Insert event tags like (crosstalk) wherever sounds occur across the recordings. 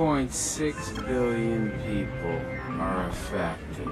2.6 billion people are affected.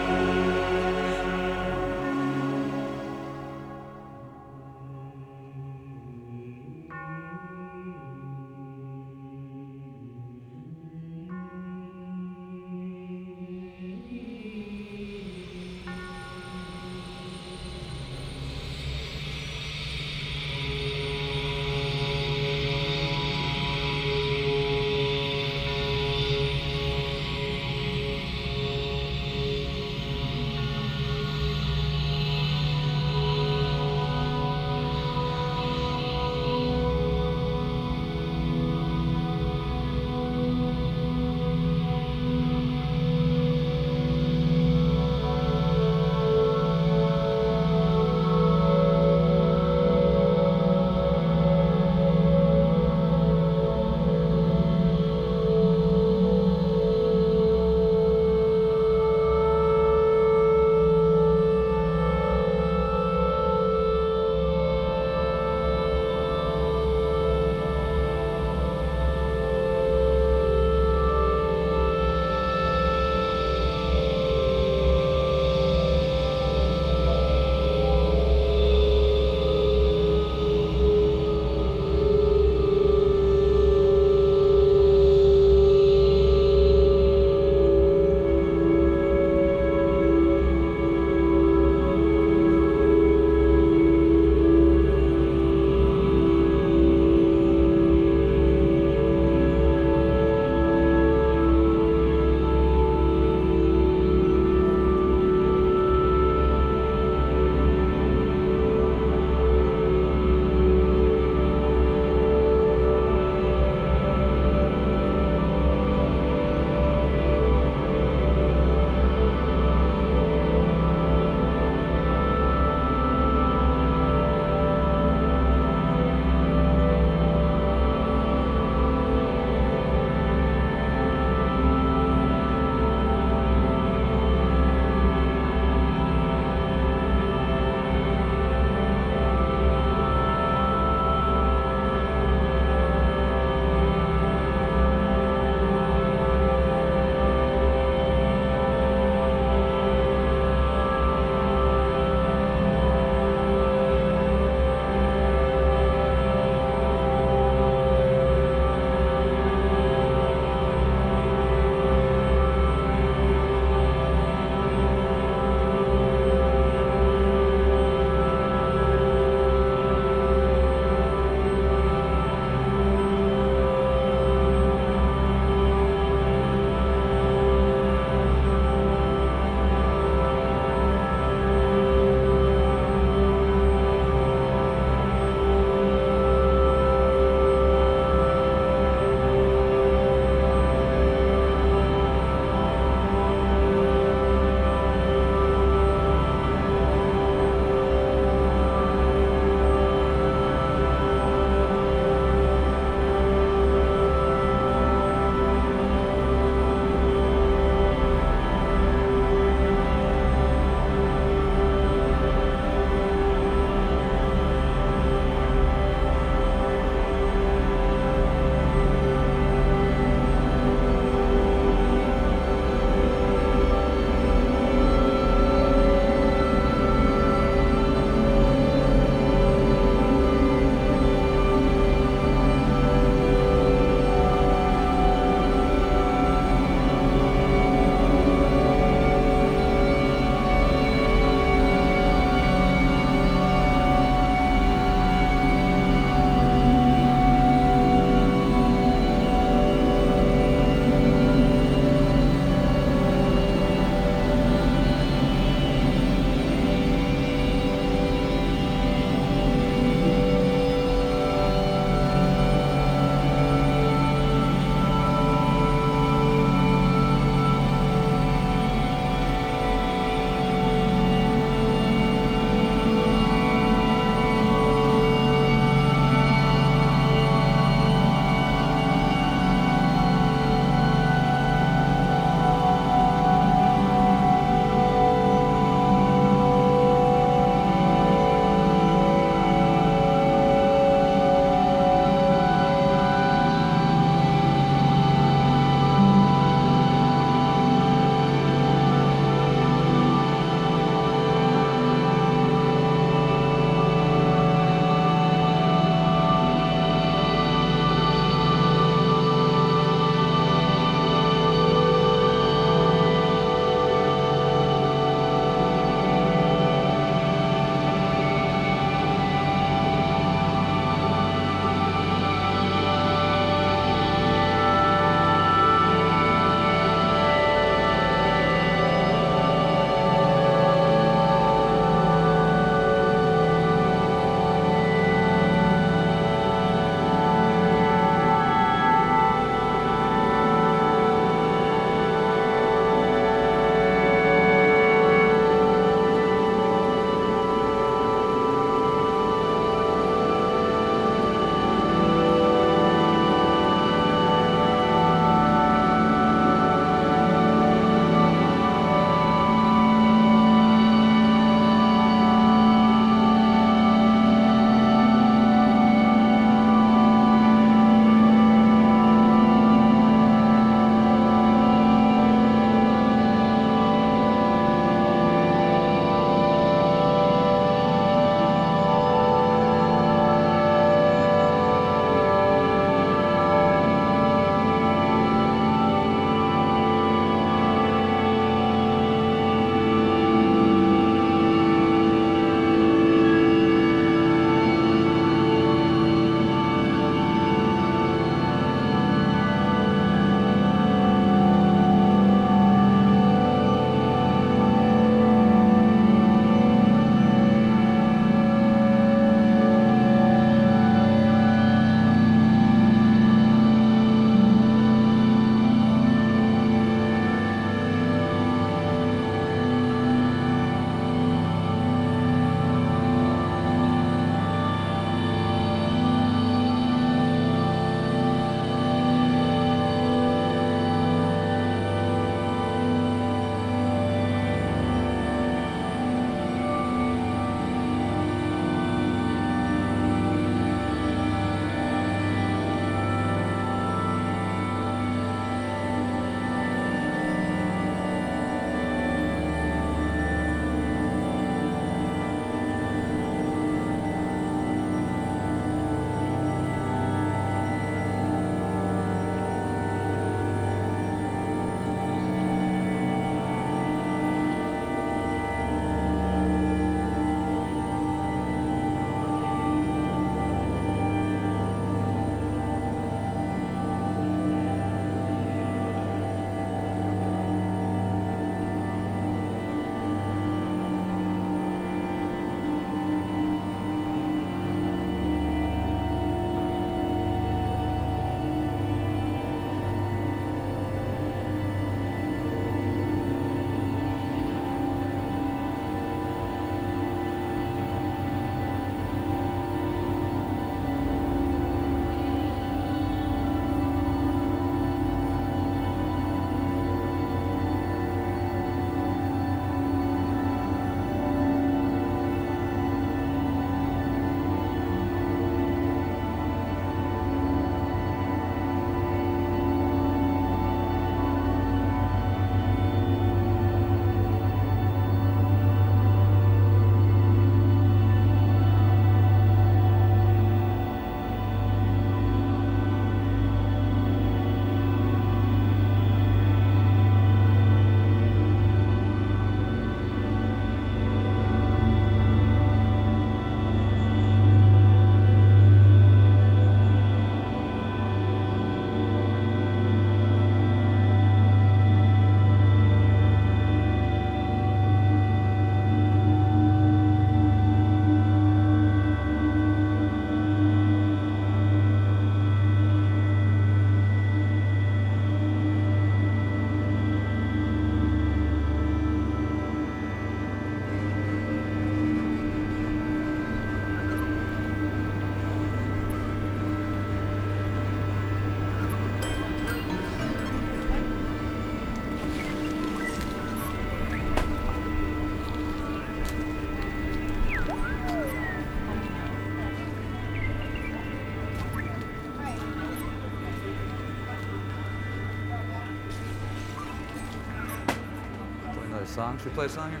Song. Should we play a song here?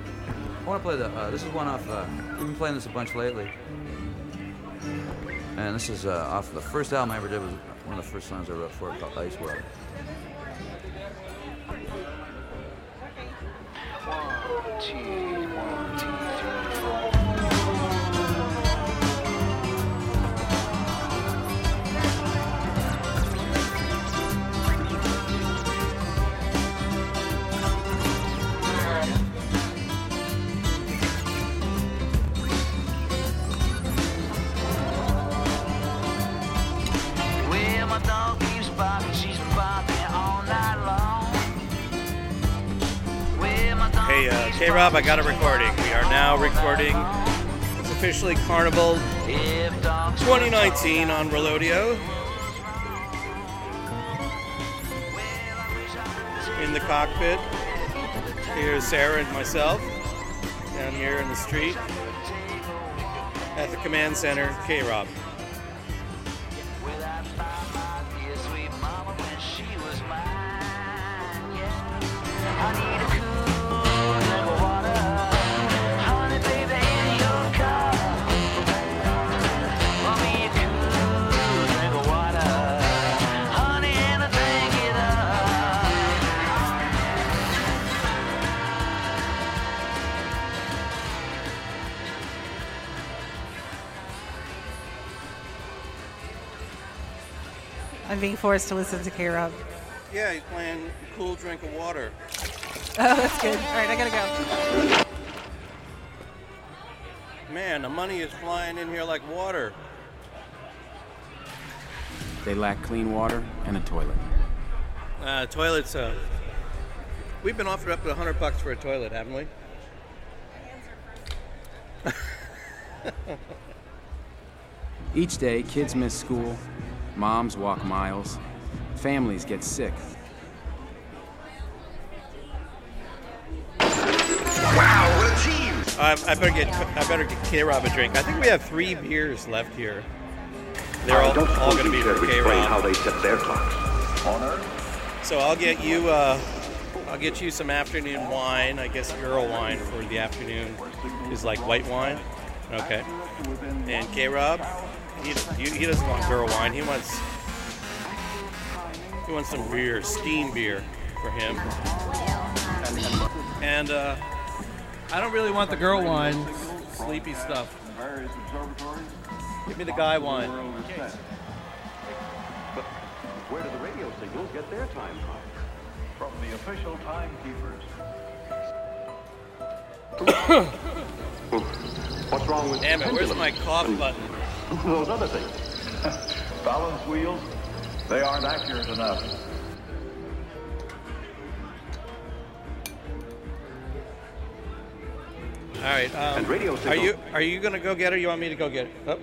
I want to play the. Uh, this is one off. Uh, we've been playing this a bunch lately. And this is uh, off the first album I ever did. Was one of the first songs I wrote for it called Ice World. One, two, one, two, three, Rob, I got a recording. We are now recording. It's officially Carnival 2019 on Relodio. In the cockpit. Here's Sarah and myself down here in the street at the command center, K Rob. I'm forced to listen to K Rob. Yeah, he's playing Cool Drink of Water. (laughs) Oh, that's good. All right, I gotta go. Man, the money is flying in here like water. They lack clean water and a toilet. Uh, toilets, uh, we've been offered up to 100 bucks for a toilet, haven't we? Each day, kids miss school, moms walk miles, families get sick. Wow! What a I, I better get I better get K Rob a drink. I think we have three beers left here. They're all, don't all going to be care for to K explain how they set their clocks. On Earth, So I'll get you uh, I'll get you some afternoon wine. I guess girl wine for the afternoon is like white wine. Okay. And K Rob, he, he, he doesn't want girl wine. He wants he wants some beer, steam beer for him. And uh, I don't really want the girl wine, sleepy stuff. Give me the guy wine. but where do the radio signals get their time from? From the official timekeepers. (coughs) What's wrong with Damn it, where's my cough button? Those other things. (laughs) Balance wheels, they aren't accurate enough. All right. Um, And radio Are you are you gonna go get her? You want me to go get her? Oh,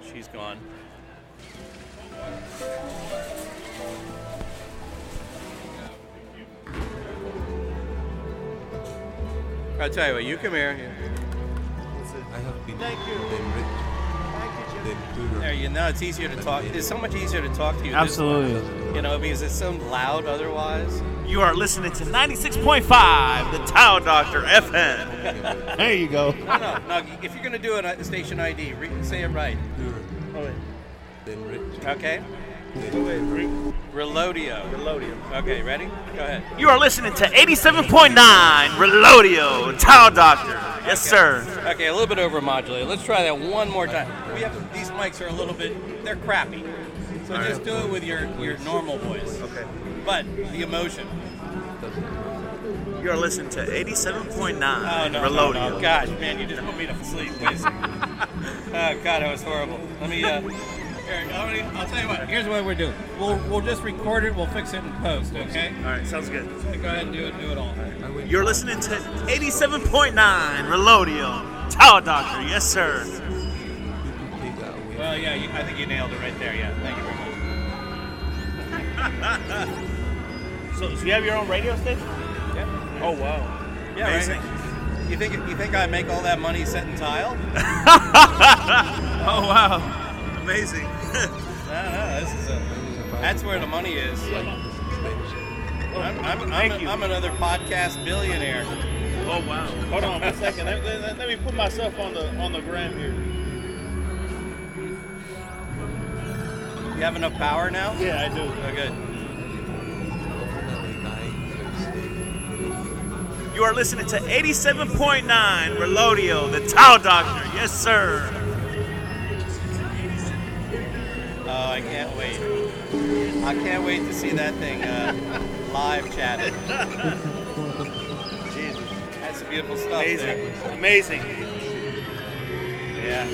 she's gone. I'll tell you what. You come here. I have been Thank you. Then rich. There, you know it's easier to talk. It's so much easier to talk to you. this way, Absolutely. you know, because it's so loud otherwise. You are listening to 96.5, the Tao Doctor FM. (laughs) there you go. No, no, no. If you're gonna do a uh, station ID, re- say it right. Poorer, oh, then rich, Okay. Then Relodio. Relodio. Okay, ready? Go ahead. You are listening to 87.9 Relodio, Tao Doctor. Yes, sir. Okay, a little bit over modulated. Let's try that one more time. We have these mics are a little bit they're crappy. So just do it with your your normal voice. Okay. But the emotion. You are listening to 87.9 Oh no, no, Relodio. no. Gosh, man, you just put me to sleep, please. (laughs) oh God, that was horrible. Let me uh here, I'll, I'll tell you what. Here's what we're doing. We'll we'll just record it. We'll fix it in post. Okay. All right, sounds good. So go ahead and do it. Do it all. You're listening to 87.9 Relodio, Tao Doctor. Yes, sir. people take that away. Well, yeah, you, I think you nailed it right there. Yeah, thank you very much. (laughs) So, so you have your own radio station? Yeah. Oh, wow. Yeah, Amazing. right. You think you think I make all that money setting tile? (laughs) Oh, wow. Amazing. No, no, this is a. That's where the money is. I'm, I'm, I'm, Thank you. I'm another podcast billionaire. Oh wow. Hold on one second. Let, let- let me put myself on the on the gram here. You have enough power now? Yeah, I do. Oh, good. You are listening to 87.9 Relodio, the Tao Doctor. Yes, sir. Oh, I can't wait. I can't wait to see that thing uh, (laughs) live chatted. Jesus, that's some beautiful stuff. Amazing. there. Amazing. Yeah.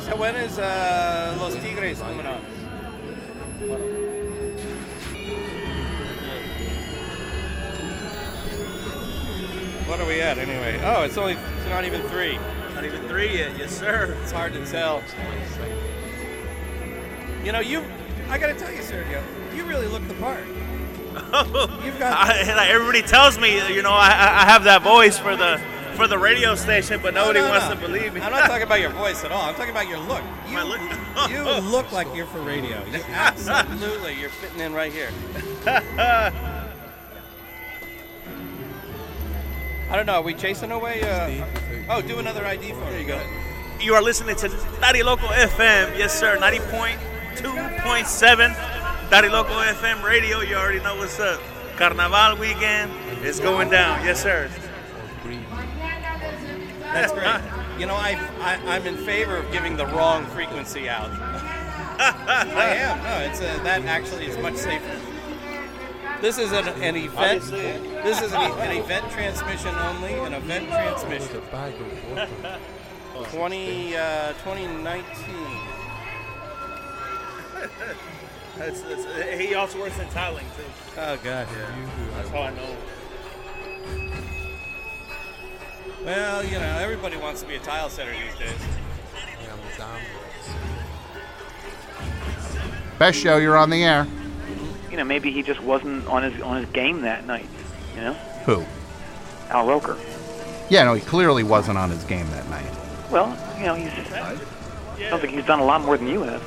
So when is uh, Los Tigres coming on? What are we at anyway? Oh, it's only it's not even three. Not even three yet. Yes, sir. It's hard to tell. You know, you. I gotta tell you, Sergio, you really look the part. (laughs) You've got. I, like, everybody tells me, you know, I, I I have that voice for the for the radio station, but nobody No, no, wants no. to believe me. I'm not talking about your voice at all. I'm talking about your look. (laughs) You, My look? you look like you're for radio. You (laughs) absolutely, you're fitting in right here. I don't know. Are we chasing away? Uh, oh, do another ID for me. There you go. You are listening to Daddy Local FM. Yes, sir. 90.2.7 Daddy Local FM radio. You already know what's up. Carnaval weekend is going down. Yes, sir. That's great. You know, I, I I'm in favor of giving the wrong frequency out. (laughs) I am. No, it's a, that actually is much safer. This is an, an event. This is an, an event transmission only. An event transmission. 20 uh, 2019. (laughs) That's, that's, he also works in tiling too. Oh God. Yeah. That's how I know. Well, you know, everybody wants to be a tile setter these days. Best show, you're on the air. You know, maybe he just wasn't on his on his game that night. You know, Who? Al Roker. Yeah, no, he clearly wasn't on his game that night. Well, you know, he's sounds like he's done a lot more than you have.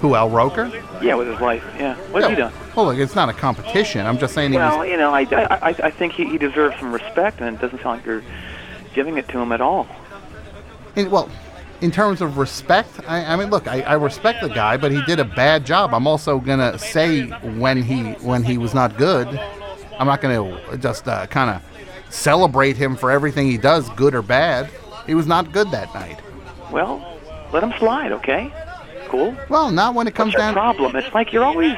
Who, Al Roker? Yeah, with his life. Yeah, what's he done? Well, look, it's not a competition. I'm just saying he Well, was. you know, I, I, I, think he, he deserves some respect, and it doesn't sound like you're giving it to him at all. In, well, in terms of respect, I, I mean, look, I, I respect the guy, but he did a bad job. I'm also gonna say when he when he was not good. I'm not gonna just uh, kind of celebrate him for everything he does, good or bad. He was not good that night. Well, let him slide, okay? Cool. Well, not when it comes What's your down. problem? It's like you're always.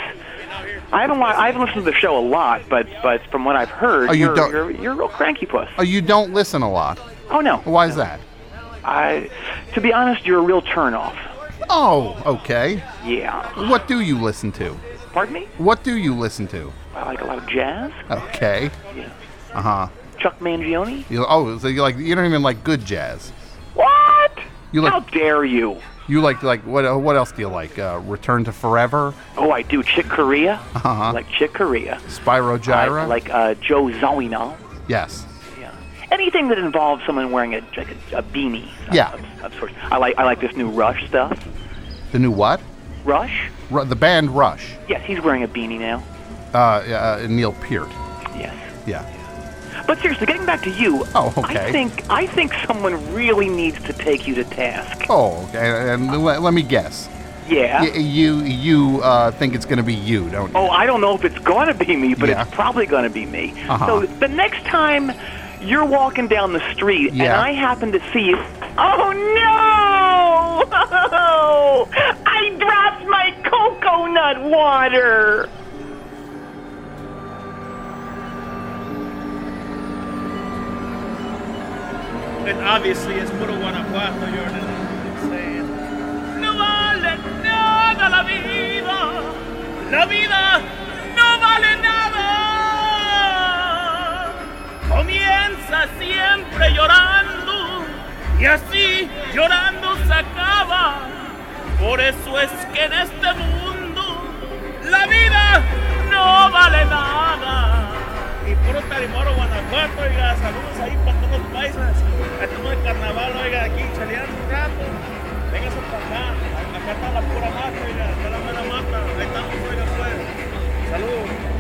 I haven't I haven't listened to the show a lot, but but from what I've heard, Oh, you you're, don't- you're you're a real cranky puss. Oh, you don't listen a lot. Oh no. Why is that? I, to be honest, you're a real turnoff. Oh, okay. Yeah. What do you listen to? Pardon me? What do you listen to? I like a lot of jazz. Okay. Yeah. Uh huh. Chuck Mangione. You, oh, so you like you don't even like good jazz. What? You like How dare you? you like like what uh, what else do you like? Uh, Return to Forever, Oh, I do. Chick Corea. Uh-huh. Like Chick Corea. Spyro Gyra. I like uh, Joe Zawinul. yes. Anything that involves someone wearing a like a, a beanie. Yeah. Of, of sorts. I like I like this new Rush stuff. The new what? Rush. Ru- the band Rush. Yes, he's wearing a beanie now. Uh, uh, Neil Peart. Yes. Yeah. But seriously, getting back to you. Oh, okay. I think I think someone really needs to take you to task. Oh, okay. And let, let me guess. Yeah. Y- you you uh, think it's gonna be you, don't you? Oh, I don't know if it's going to be me, but Yeah. it's probably going to be me. Uh-huh. So the next time you're walking down the street and I happen to see you, oh no! (laughs) I dropped my coconut water. And obviously it's puro Guanajuato, you're saying. No vale nada la vida. La vida Siempre llorando y así llorando se acaba. Por eso es que en este mundo la vida no vale nada. Y puro Tarimoro, Guanajuato, oiga, saludos ahí para todos los paisas. Estamos en carnaval, oiga, aquí chaleando un rato. Véngase para acá. Acá está la pura mata, oiga, está la buena mata. Ahí estamos, oiga, pues. Salud.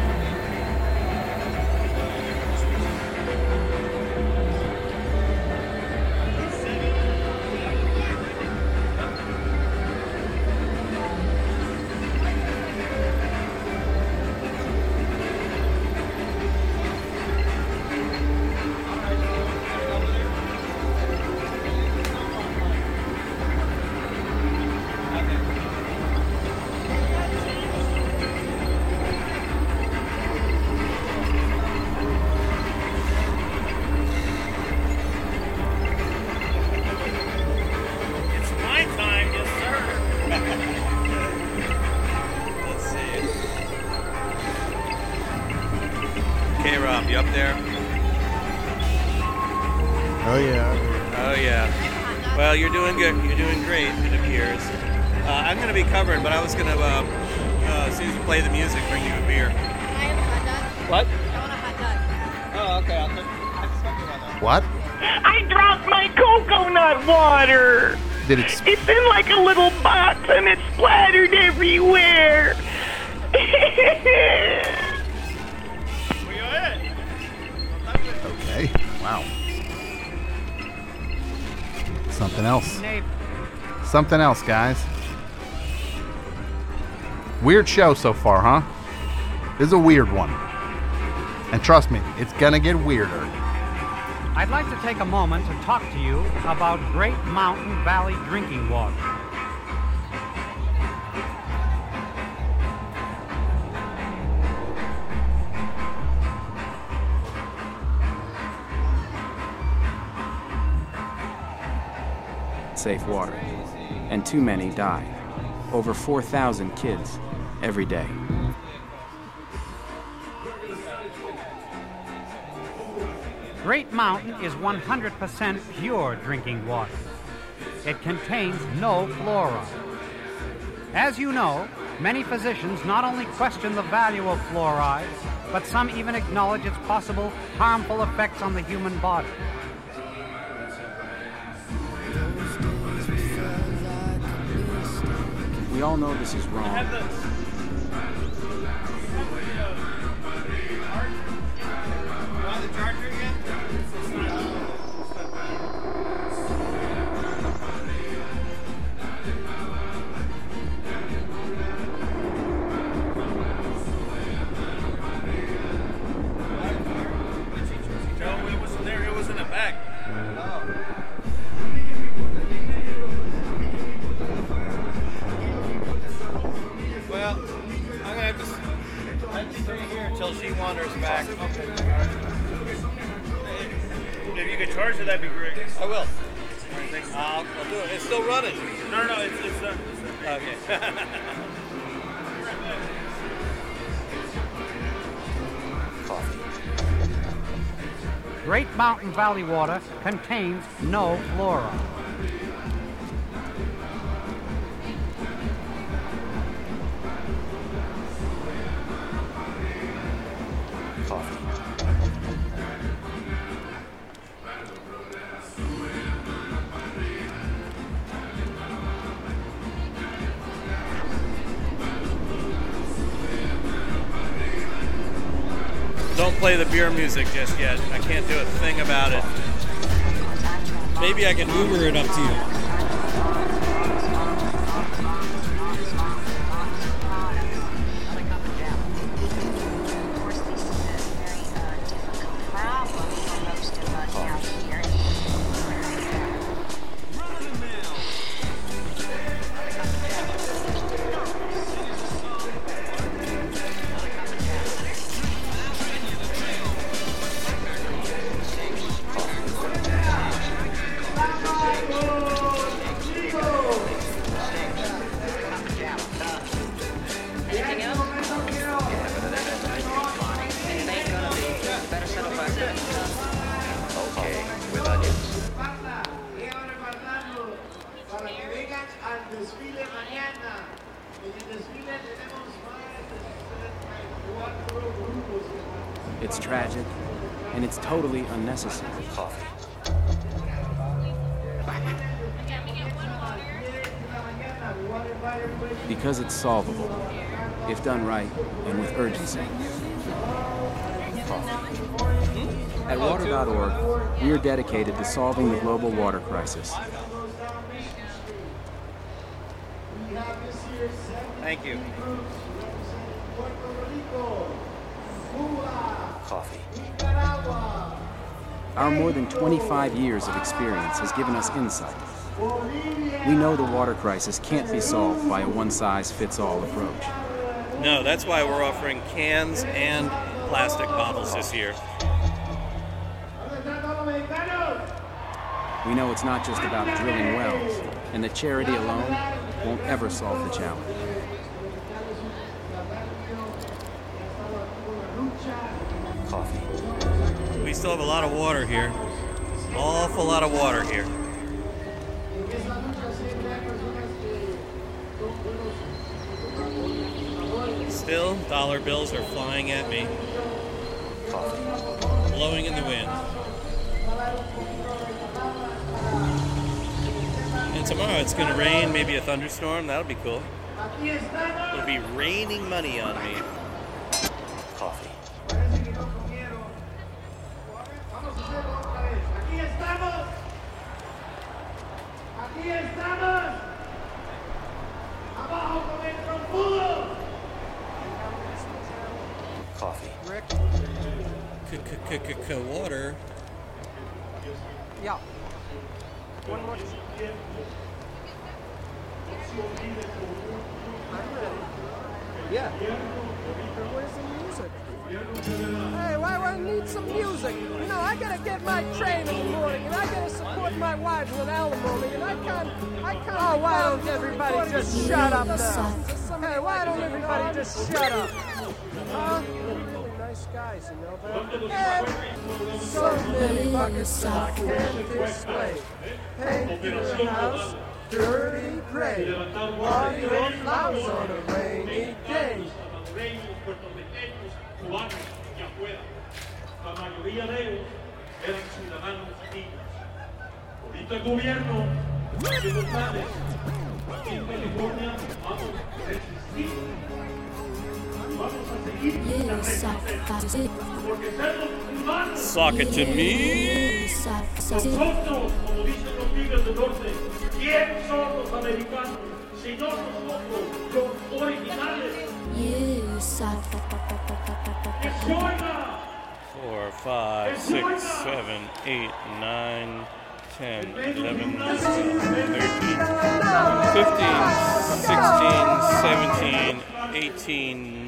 Water. Did it? It's in like a little box and it's splattered everywhere. Okay. Wow. Something else. Something else, guys. Weird show so far, huh? This is a weird one. And trust me, it's gonna get weirder. I'd like to take a moment to talk to you about Great Mountain Valley drinking water. Safe water. And too many die. Over 4,000 kids every day. Great Mountain is 100% pure drinking water. It contains no fluoride. As you know, many physicians not only question the value of fluoride, but some even acknowledge its possible harmful effects on the human body. We all know this is wrong. Well, I'm gonna have to, stay here until she wanders back. You could charge it, that'd be great. I will. All right, thanks. I'll, I'll do it. It's still running. No, no, no. It's, it's done. It's done. Okay. (laughs) Great Mountain Valley water contains no fluoride. Play the beer music just yet. I can't do a thing about it. Maybe I can Uber it up to you. It's tragic, and it's totally unnecessary. Water Because it's solvable, if done right and with urgency. At water.org, we are dedicated to solving the global water crisis. Thank you. Coffee. Our more than 25 years of experience has given us insight. We know the water crisis can't be solved by a one size fits all approach. No, that's why we're offering cans and plastic bottles this year. We know it's not just about drilling wells, and that charity alone won't ever solve the challenge. Lot of water here. Awful lot of water here. Still, dollar bills are flying at me. Blowing in the wind. And tomorrow it's going to rain, maybe a thunderstorm. That'll be cool. It'll be raining money on me. Water. Yeah. One more. Yeah. Where's the music? Hey, why would I need some music? You know, I gotta get my train in the morning, and I gotta support my wife with alimony, and I can't, I can't. Oh, why don't everybody just shut up now? Hey, why don't everybody just shut up? Huh? Nice you know. So many buckets I can't display. Paint your house dirty gray. Your flowers on a rainy day. Ahorita el gobierno. Aquí en California vamos a resistir. Porque ser. ¡Que se oiga! Four, five, six, seven, eight, nine, ten, eleven, thirteen, fifteen, sixteen, seventeen, eighteen,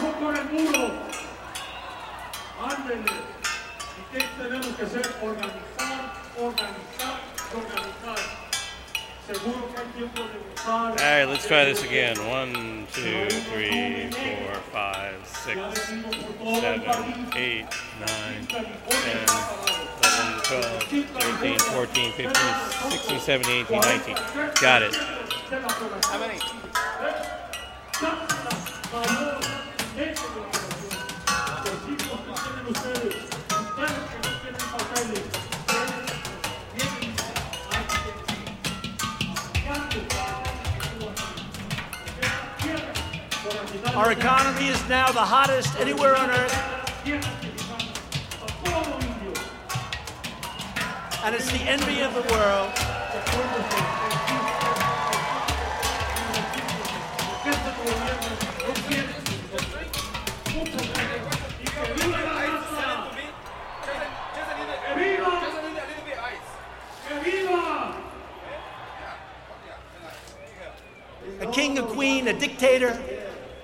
con el muro, ándenle. ¿Y qué tenemos que hacer? Organizar, organizar, organizar. Seguro que hay tiempo de votar. All right, let's try this again. One, two, three, four, five, six, seven, eight, nine, ten, eleven, twelve, thirteen, fourteen, fifteen, sixteen, seventeen, eighteen, nineteen. Got it. How many? Eh, Our economy is now the hottest anywhere on earth. And it's the envy of the world. A king, a queen, a dictator.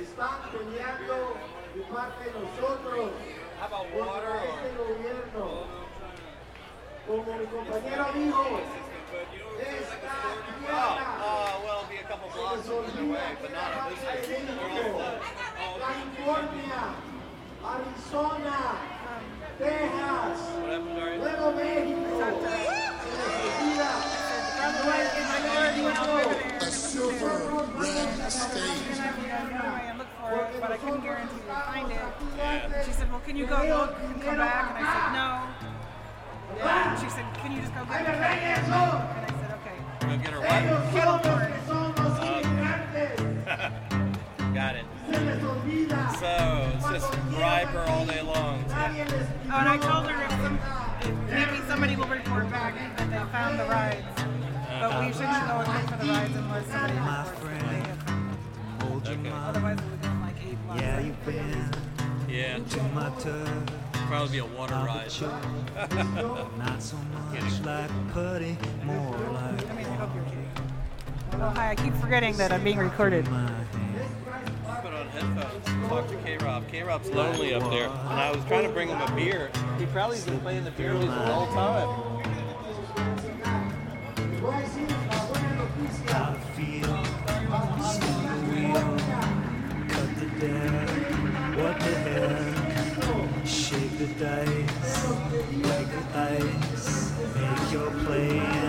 están peleando de parte de nosotros contra este gobierno. Como mi compañero dijo, esta tierra se les olvida que era parte de México, California, Arizona, Texas, luego México. Les olvida. No es but I couldn't guarantee we'd find it. She said, well, can you go look and come back? And I said, no. She said, can you just go get it? And I said, okay. Go get her what? Corn. Got it. So it's just bribe her all day long. Oh, and I told her if, some, if maybe somebody will report back that they found the rides. But we shouldn't go and look for the rides unless somebody reports that they have found them. Otherwise, it would have been like eight blocks. Yeah, you've been Yeah. to my touch. Probably be a water ride. (laughs) Not so much like putty, more like I mean, I hope you're kidding. Oh, hi, I keep forgetting that I'm being recorded. Put on headphones. Talk to K Rob. K Rob's lonely up there. And I was trying to bring him a beer. He probably's been playing the beer music the whole time. Shake the dice, break the ice, make your play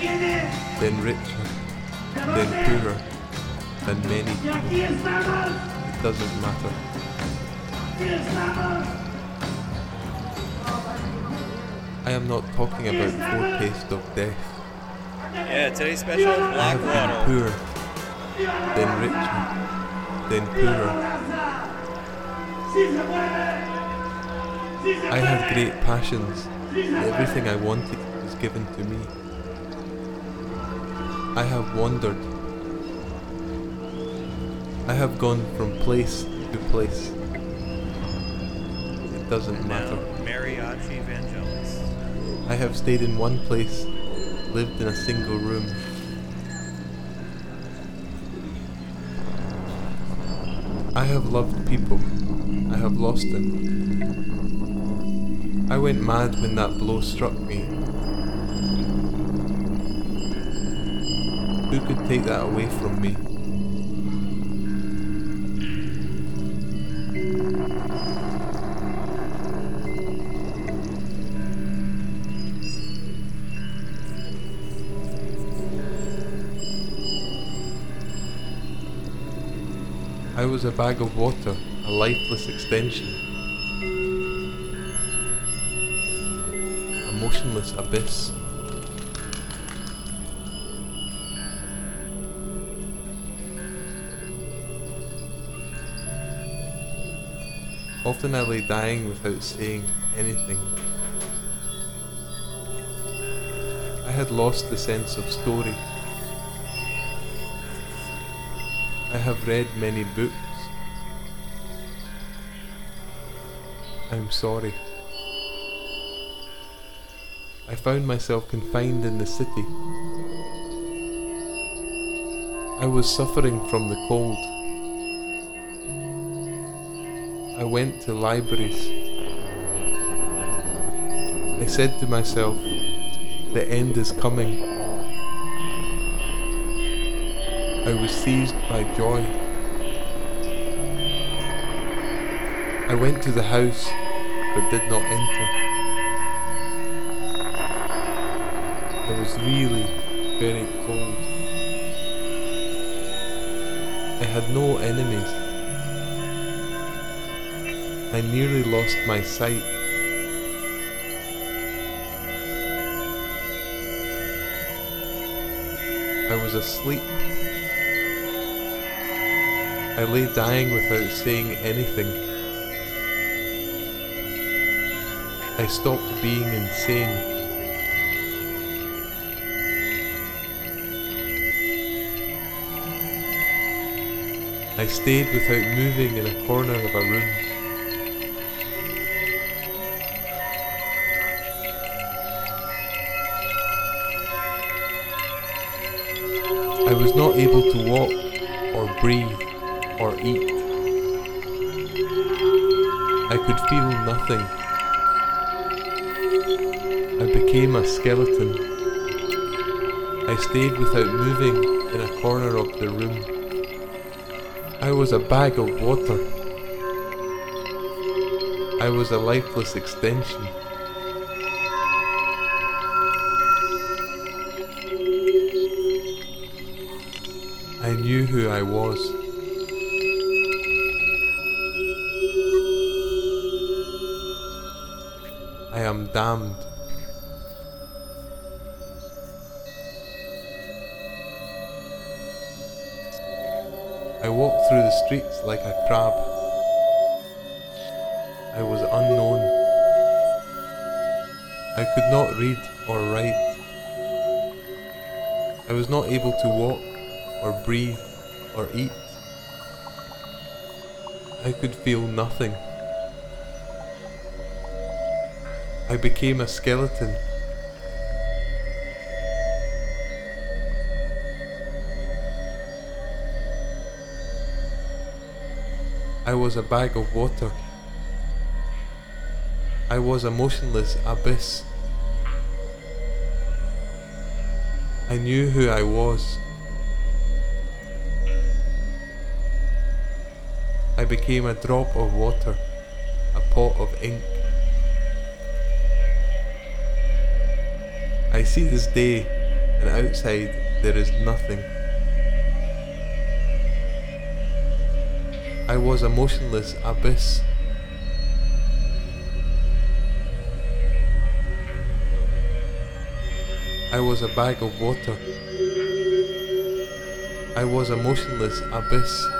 then richer, then poorer than many Y aquí people. estamos. It doesn't matter. I am not talking about foretaste of death. Yeah, today's special, I Black have been poor, then richer, then poorer. Sí se puede. Sí se I have great passions. Everything I wanted was given to me. I have wandered. I have gone from place to place. It doesn't and matter. Mariachi Vangelis. I have stayed in one place, lived in a single room. I have loved people. I have lost them. I went mad when that blow struck me Who could take that away from me? I was a bag of water, a lifeless extension. A motionless abyss. Lay dying without saying anything. I had lost the sense of story. I have read many books. I'm sorry. I found myself confined in the city. I was suffering from the cold. Went to libraries. I said to myself, the end is coming. I was seized by joy. I went to the house but did not enter. It was really very cold. I had no enemies. I nearly lost my sight. I was asleep. I lay dying without saying anything. I stopped being insane. I stayed without moving in a corner of a room. I was not able to walk or breathe or eat. I could feel nothing. I became a skeleton. I stayed without moving in a corner of the room. I was a bag of water. I was a lifeless extension. I was. I am damned. I walked through the streets like a crab. I was unknown. I could not read or write. I was not able to walk or breathe or eat. I could feel nothing. I became a skeleton. I was a bag of water. I was a motionless abyss. I knew who I was. Became a drop of water, a pot of ink. I see this day, and outside there is nothing. I was a motionless abyss. I was a bag of water. I was a motionless abyss.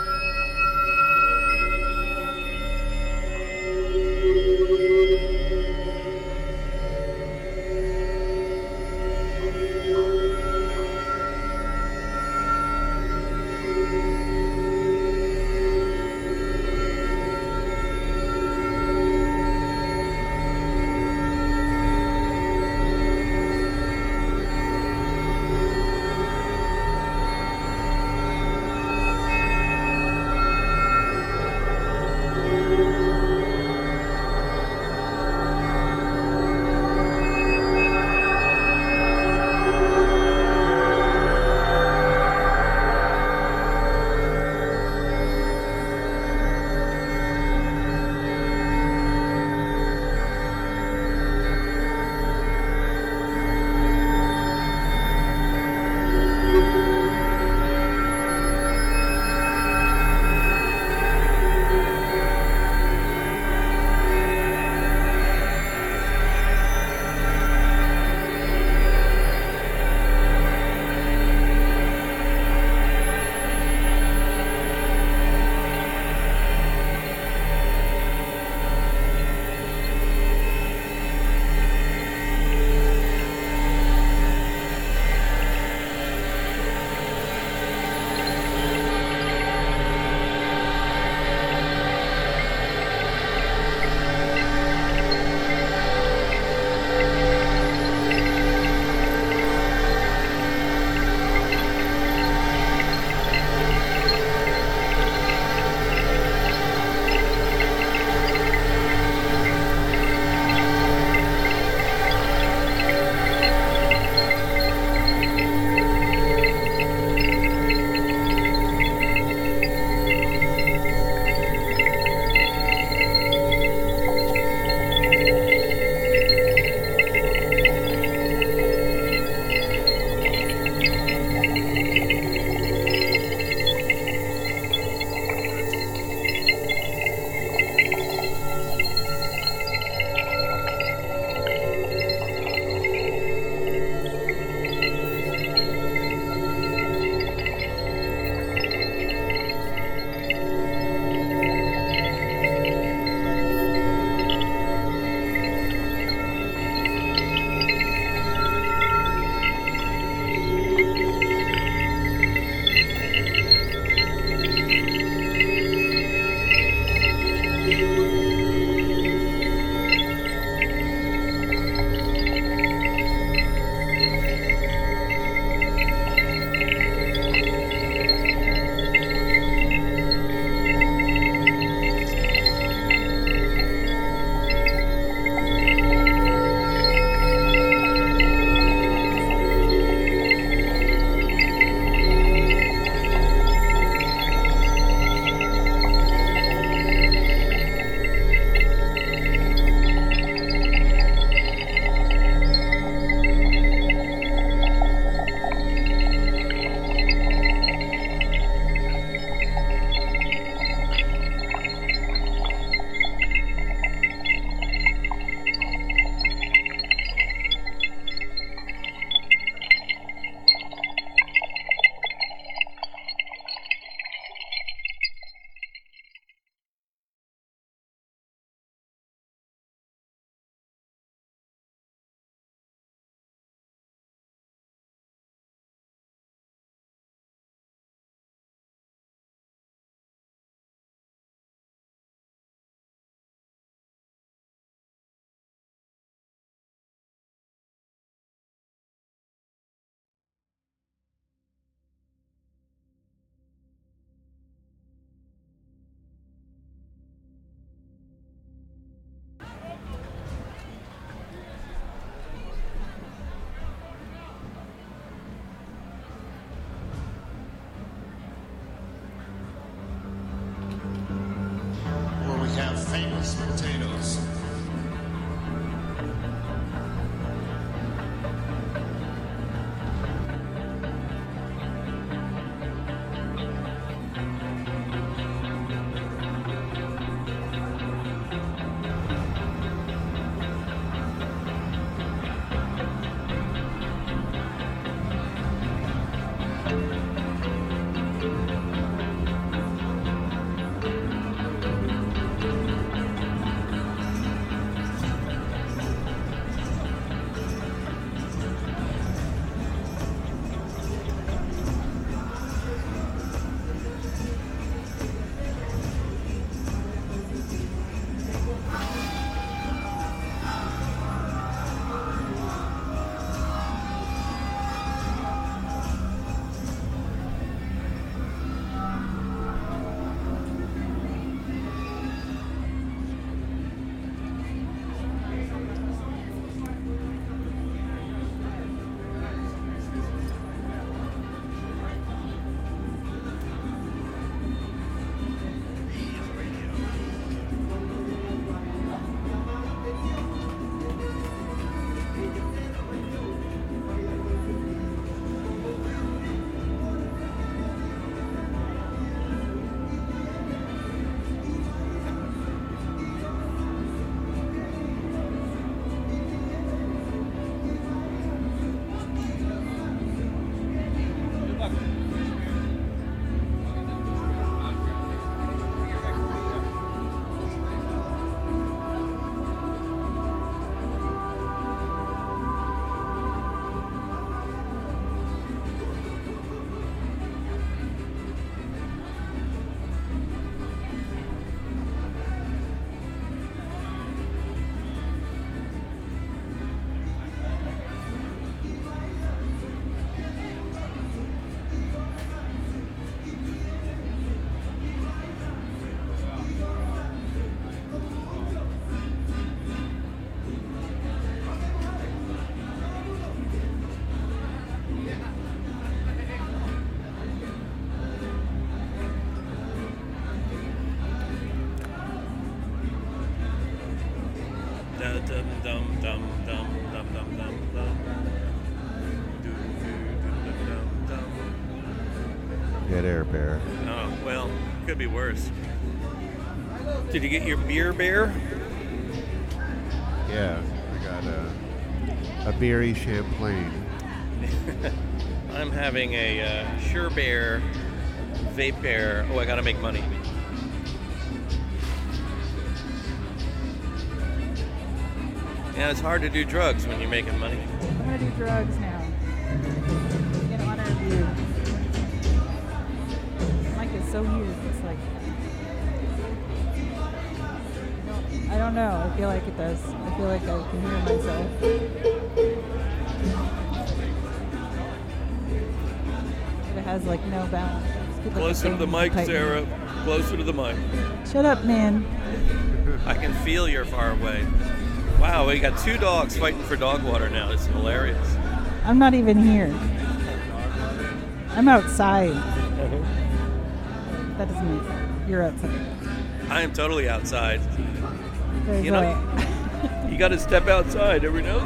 Did you get your beer bear? Yeah, I got a, a beery Champlain. (laughs) I'm having a uh, Sure Bear vape bear. Oh, I gotta make money. Yeah, it's hard to do drugs when you're making money. I'm gonna do drugs now. Don't know. I feel like it does. I feel like I can hear myself. But it has like no balance. Just like, Closer to the mic, tight. Sarah. Closer to the mic. Shut up, man. I can feel you're far away. Wow, we got two dogs fighting for dog water now. It's hilarious. I'm not even here. I'm outside. Uh-huh. That doesn't mean you're outside. I am totally outside. There's You know, you got to step outside every now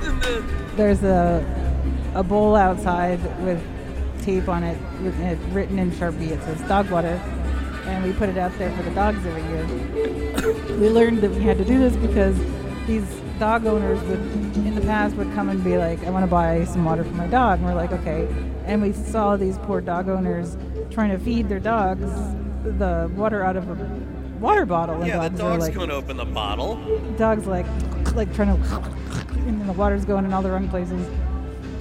and then. There's a a bowl outside with tape on it written, it written in Sharpie. It says dog water, and we put it out there for the dogs every year. (laughs) we learned that we had to do this because these dog owners would, in the past, would come and be like, "I want to buy some water for my dog," and we're like, "Okay." And we saw these poor dog owners trying to feed their dogs the water out of a water bottle. And Yeah, the dogs like, going to open the bottle. dogs like like trying (laughs) to and then the water's going in all the wrong places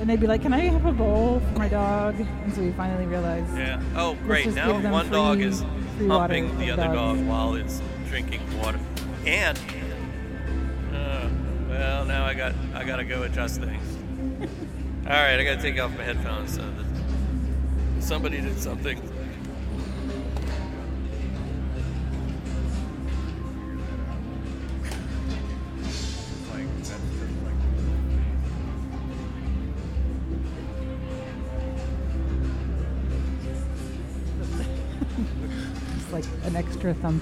and they'd be like can i have a bowl for my dog and so we finally realized Yeah. Oh, great. Now one dog is free humping the the other dogs. dog while it's drinking water. And, uh, well, now I got I got to go adjust things. (laughs) All right, I got to take off my headphones. So that somebody did something. Extra thumb.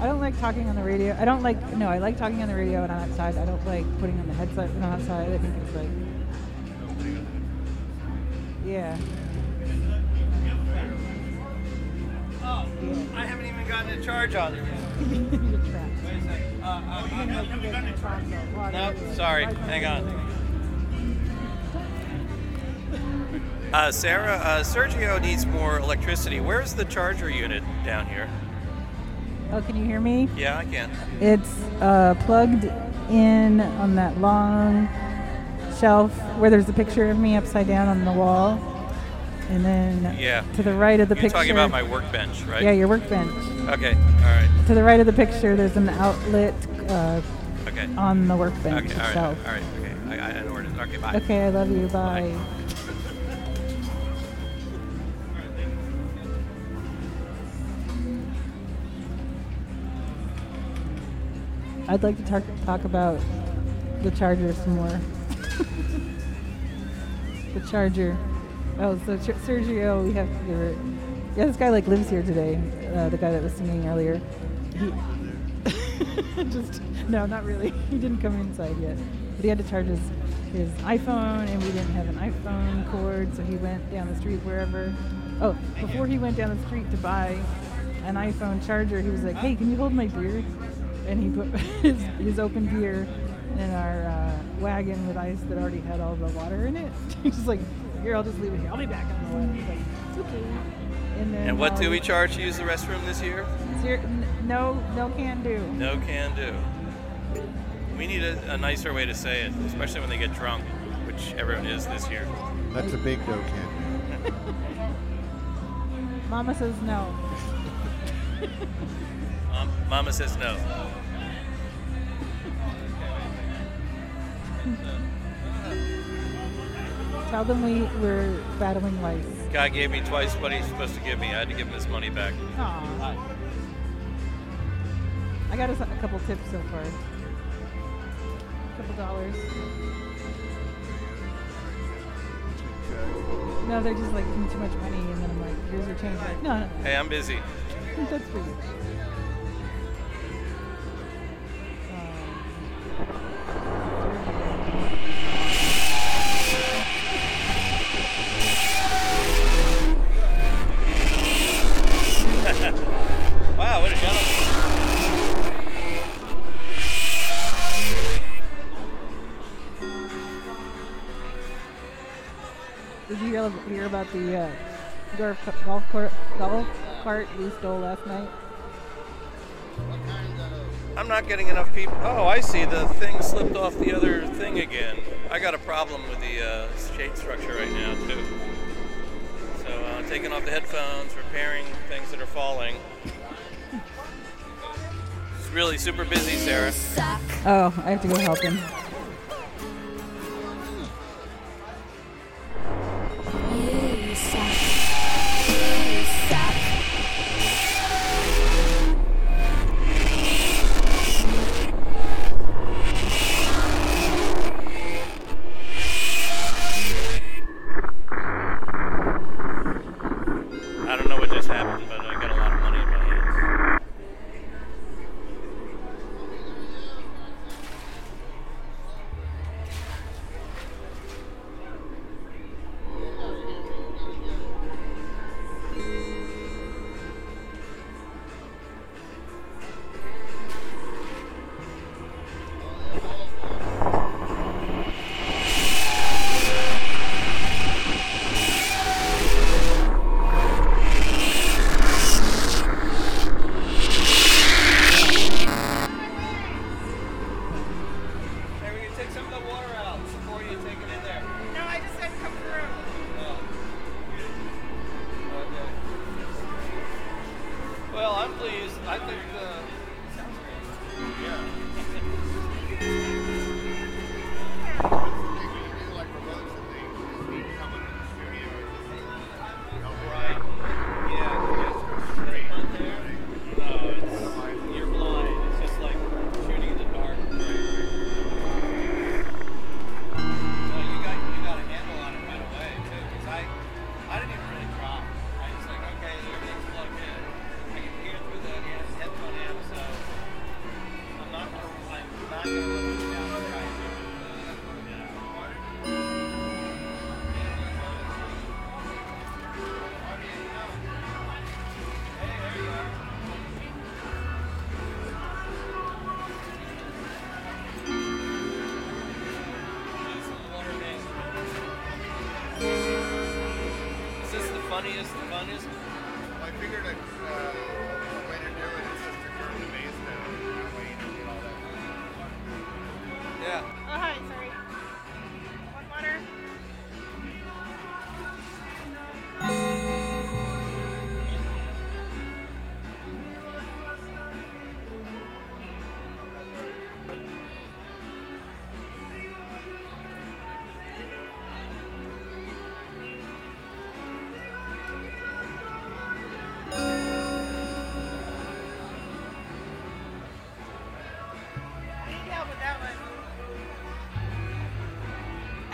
I don't like talking on the radio. I don't like no i like talking on the radio when i'm outside. I don't like putting on the headset when i'm outside. I think it's like yeah. Oh, I haven't even gotten a charge on it (laughs) You're trapped. Uh, uh, oh, uh, no, sorry. Hang on. Uh, Sarah, uh, Sergio needs more electricity. Where's the charger unit down here? oh can you hear me Yeah, I can. It's uh, plugged in on that long shelf where there's a picture of me upside down on the wall. And then Yeah. to the right of the You're picture. talking about my workbench, right? Yeah, your workbench. Okay. All right. To the right of the picture, there's an outlet uh, Okay. on the workbench Okay. All right. itself. All right. Okay. I, I it is. Okay. Bye. Okay, I love you. Bye. I'd like to talk talk about the charger some more. (laughs) the charger. Oh, so Ch- Sergio, we have to give it. Yeah, this guy like lives here today. Uh, the guy that was singing earlier. He (laughs) just no, not really. (laughs) He didn't come inside yet, but he had to charge his his iPhone, and we didn't have an iPhone cord, so he went down the street wherever. Oh, before he went down the street to buy an iPhone charger, he was like, "Hey, can you hold my beer?" And he put (laughs) his, his open beer in our uh, wagon with ice that already had all the water in it. (laughs) He's just like, "Here, I'll just leave it here. I'll be back on the way." He's like, "It's okay." And then And what do we charge to use the restroom this year? Ser- n- no, no can do. No can do. We need a, a nicer way to say it, especially when they get drunk, which everyone is this year. That's a big no can. Do. (laughs) Mama says no. Um, Mama says no. Tell them we were battling lice. Guy gave me twice what he's supposed to give me. I had to give him his money back. Aw. I got us a couple tips so far. A couple dollars. No, they're just like too much money, and then I'm like, here's your change. Like, no, no, Hey, I'm busy. (laughs) That's for you. y'all hear about the uh, golf golf cart, golf cart we stole last night? I'm not getting enough people. Oh, I see. The thing slipped off the other thing again. I got a problem with the uh, shade structure right now too. So uh, taking off the headphones, repairing things that are falling. it's really super busy, Sarah. Oh, I have to go help him.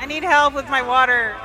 I need help with my water.